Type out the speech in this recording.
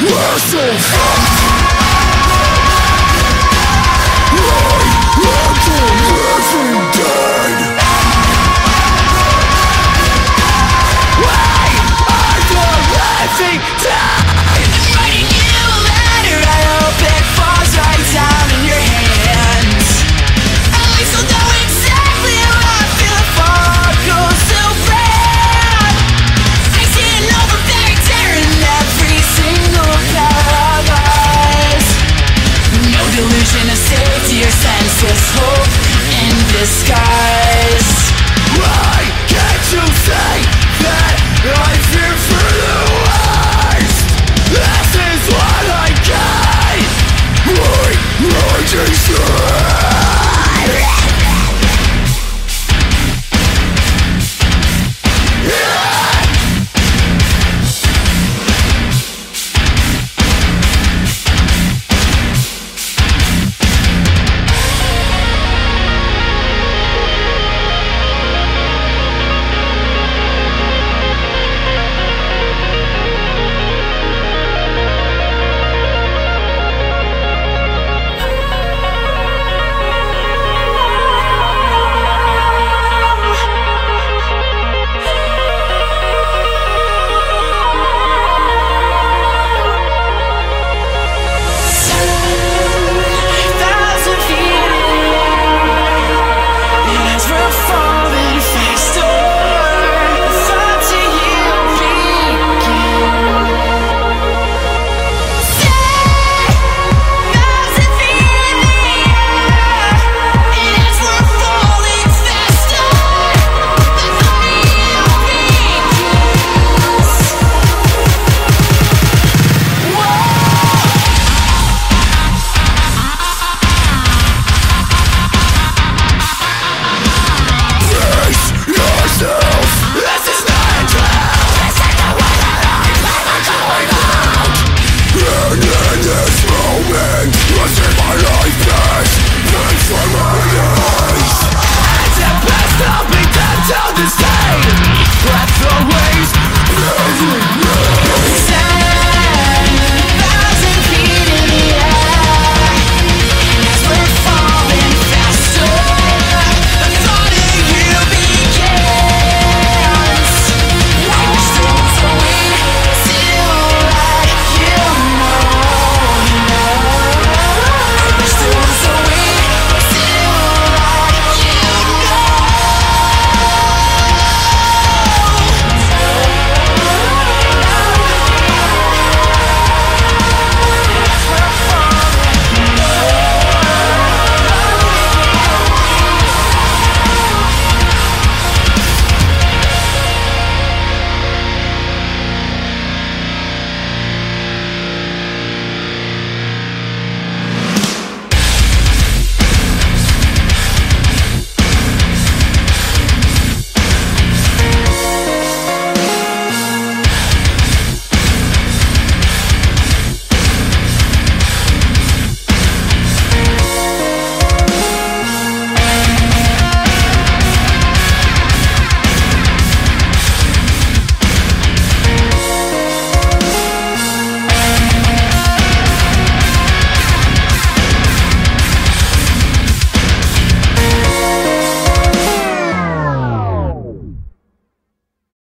Merciful!